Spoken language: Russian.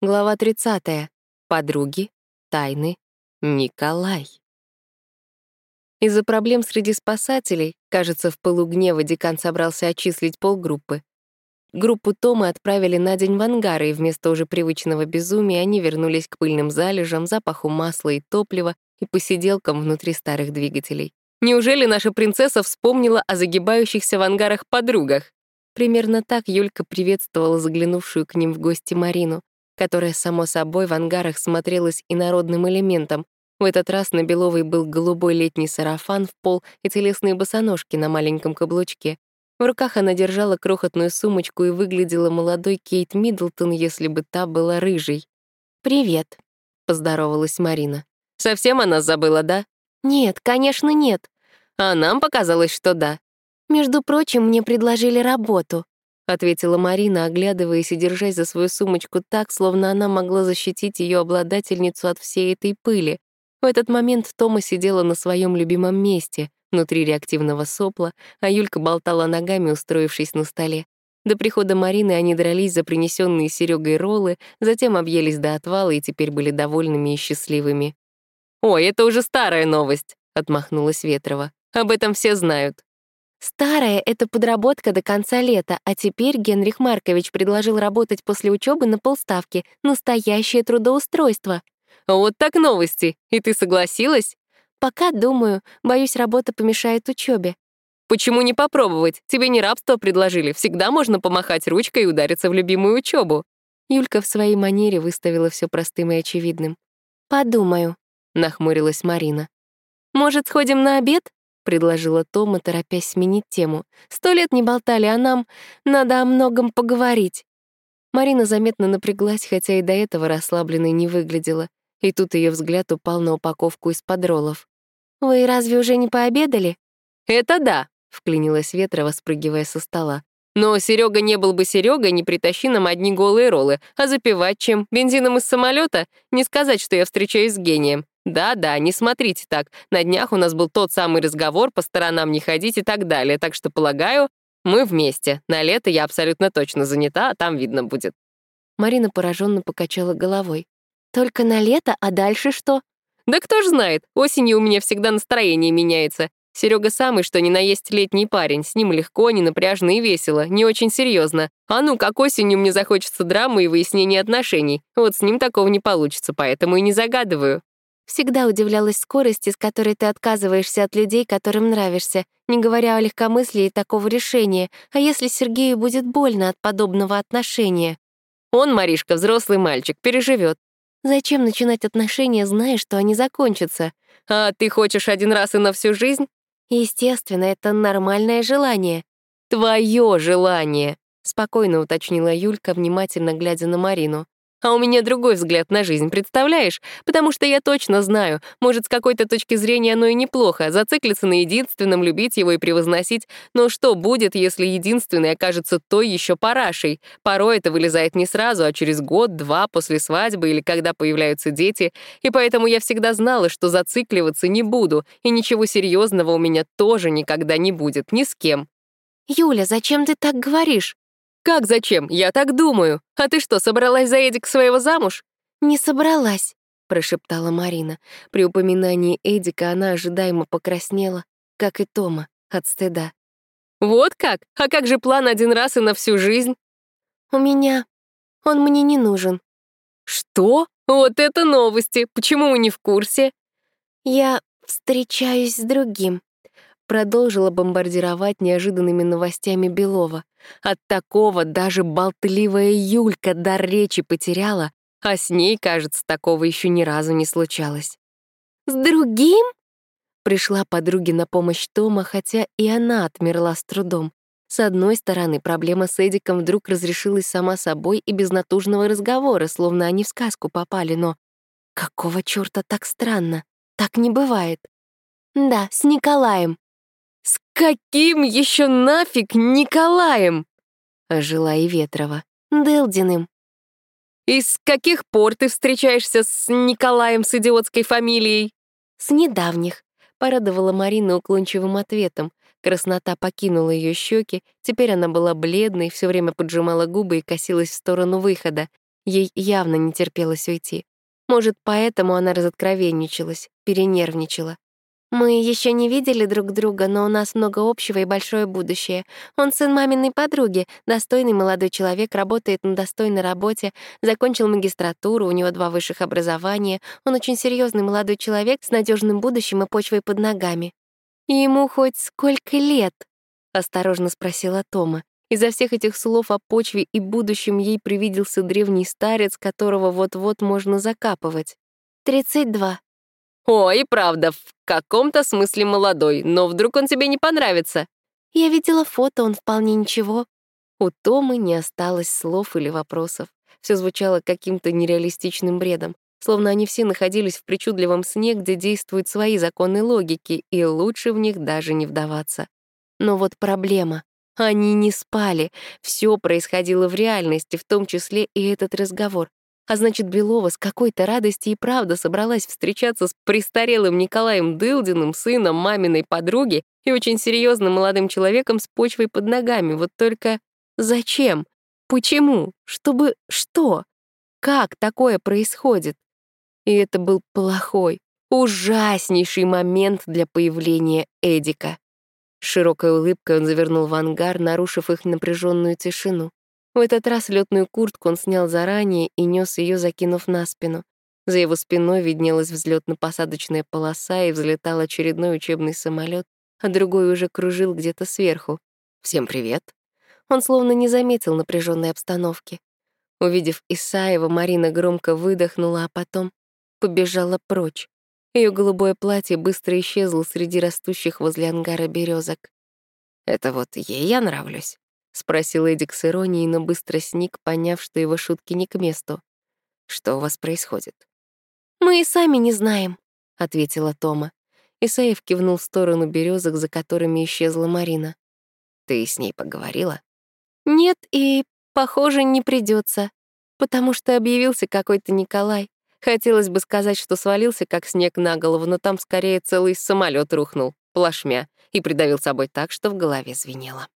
Глава 30. Подруги. Тайны. Николай. Из-за проблем среди спасателей, кажется, в пылу гнева декан собрался отчислить полгруппы. Группу Тома отправили на день в ангары, и вместо уже привычного безумия они вернулись к пыльным залежам, запаху масла и топлива и посиделкам внутри старых двигателей. Неужели наша принцесса вспомнила о загибающихся в ангарах подругах? Примерно так Юлька приветствовала заглянувшую к ним в гости Марину которая, само собой, в ангарах смотрелась инородным элементом. В этот раз на Беловой был голубой летний сарафан в пол и телесные босоножки на маленьком каблучке. В руках она держала крохотную сумочку и выглядела молодой Кейт Миддлтон, если бы та была рыжей. «Привет», — поздоровалась Марина. «Совсем она забыла, да?» «Нет, конечно, нет». «А нам показалось, что да». «Между прочим, мне предложили работу», ответила Марина, оглядываясь и держась за свою сумочку так, словно она могла защитить ее обладательницу от всей этой пыли. В этот момент Тома сидела на своем любимом месте, внутри реактивного сопла, а Юлька болтала ногами, устроившись на столе. До прихода Марины они дрались за принесенные Серегой роллы, затем объелись до отвала и теперь были довольными и счастливыми. «Ой, это уже старая новость», — отмахнулась Ветрова. «Об этом все знают». Старая — это подработка до конца лета, а теперь Генрих Маркович предложил работать после учебы на полставки. Настоящее трудоустройство. Вот так новости. И ты согласилась? Пока думаю. Боюсь, работа помешает учебе. Почему не попробовать? Тебе не рабство предложили. Всегда можно помахать ручкой и удариться в любимую учебу. Юлька в своей манере выставила все простым и очевидным. «Подумаю», — нахмурилась Марина. «Может, сходим на обед?» Предложила Тома, торопясь сменить тему. «Сто лет не болтали, а нам надо о многом поговорить». Марина заметно напряглась, хотя и до этого расслабленной не выглядела. И тут ее взгляд упал на упаковку из-под роллов. «Вы разве уже не пообедали?» «Это да», — вклинилась Ветрова, спрыгивая со стола. «Но Серега не был бы Серегой, не притащи нам одни голые роллы. А запивать чем? Бензином из самолета? Не сказать, что я встречаюсь с гением. Да-да, не смотрите так. На днях у нас был тот самый разговор, по сторонам не ходить и так далее. Так что, полагаю, мы вместе. На лето я абсолютно точно занята, а там видно будет. Марина пораженно покачала головой. Только на лето, а дальше что? Да кто ж знает, осенью у меня всегда настроение меняется. Серега самый, что ни на есть летний парень, с ним легко, не напряжно и весело, не очень серьезно. А ну, как осенью мне захочется драмы и выяснения отношений. Вот с ним такого не получится, поэтому и не загадываю. Всегда удивлялась скорости, с которой ты отказываешься от людей, которым нравишься, не говоря о легкомыслии такого решения. А если Сергею будет больно от подобного отношения? Он, Маришка, взрослый мальчик, переживет. Зачем начинать отношения, зная, что они закончатся? А ты хочешь один раз и на всю жизнь? Естественно, это нормальное желание. Твое желание, спокойно уточнила Юлька, внимательно глядя на Марину. А у меня другой взгляд на жизнь, представляешь? Потому что я точно знаю, может, с какой-то точки зрения оно и неплохо, зациклиться на единственном, любить его и превозносить, но что будет, если единственный окажется той еще парашей? Порой это вылезает не сразу, а через год-два после свадьбы или когда появляются дети, и поэтому я всегда знала, что зацикливаться не буду, и ничего серьезного у меня тоже никогда не будет, ни с кем. «Юля, зачем ты так говоришь?» «Как зачем? Я так думаю. А ты что, собралась за Эдик своего замуж?» «Не собралась», — прошептала Марина. При упоминании Эдика она ожидаемо покраснела, как и Тома, от стыда. «Вот как? А как же план один раз и на всю жизнь?» «У меня... Он мне не нужен». «Что? Вот это новости! Почему мы не в курсе?» «Я встречаюсь с другим», продолжила бомбардировать неожиданными новостями Белова. От такого даже болтливая Юлька дар речи потеряла, а с ней, кажется, такого еще ни разу не случалось. «С другим?» Пришла подруге на помощь Тома, хотя и она отмерла с трудом. С одной стороны, проблема с Эдиком вдруг разрешилась сама собой и без натужного разговора, словно они в сказку попали, но... Какого чёрта так странно? Так не бывает. Да, с Николаем. «С каким еще нафиг Николаем?» — ожила и Ветрова. «Делдиным». «И с каких пор ты встречаешься с Николаем с идиотской фамилией?» «С недавних», — порадовала Марина уклончивым ответом. Краснота покинула ее щеки, теперь она была бледной, все время поджимала губы и косилась в сторону выхода. Ей явно не терпелось уйти. Может, поэтому она разоткровенничалась, перенервничала. Мы еще не видели друг друга, но у нас много общего и большое будущее. Он сын маминой подруги, достойный молодой человек, работает на достойной работе, закончил магистратуру, у него два высших образования. Он очень серьезный молодой человек с надежным будущим и почвой под ногами. «Ему хоть сколько лет?» — осторожно спросила Тома. Из-за всех этих слов о почве и будущем ей привиделся древний старец, которого вот-вот можно закапывать. «Тридцать два», «О, и правда, в каком-то смысле молодой, но вдруг он тебе не понравится?» «Я видела фото, он вполне ничего». У Томы не осталось слов или вопросов. Все звучало каким-то нереалистичным бредом, словно они все находились в причудливом сне, где действуют свои законы логики, и лучше в них даже не вдаваться. Но вот проблема. Они не спали. Все происходило в реальности, в том числе и этот разговор. А значит, Белова с какой-то радости и правда собралась встречаться с престарелым Николаем Дылдиным, сыном маминой подруги и очень серьезным молодым человеком с почвой под ногами. Вот только зачем? Почему? Чтобы что? Как такое происходит? И это был плохой, ужаснейший момент для появления Эдика. Широкой улыбкой он завернул в ангар, нарушив их напряженную тишину. В этот раз летную куртку он снял заранее и нес ее, закинув на спину. За его спиной виднелась взлетно-посадочная полоса и взлетал очередной учебный самолет, а другой уже кружил где-то сверху. «Всем привет!» Он словно не заметил напряженной обстановки. Увидев Исаева, Марина громко выдохнула, а потом побежала прочь. Ее голубое платье быстро исчезло среди растущих возле ангара березок. «Это вот ей я нравлюсь?» — спросил Эдик с иронией, но быстро сник, поняв, что его шутки не к месту. «Что у вас происходит?» «Мы и сами не знаем», — ответила Тома. Исаев кивнул в сторону березок, за которыми исчезла Марина. «Ты с ней поговорила?» «Нет, и, похоже, не придется, потому что объявился какой-то Николай. Хотелось бы сказать, что свалился, как снег на голову, но там скорее целый самолет рухнул, плашмя, и придавил собой так, что в голове звенело.